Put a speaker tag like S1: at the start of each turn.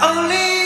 S1: Only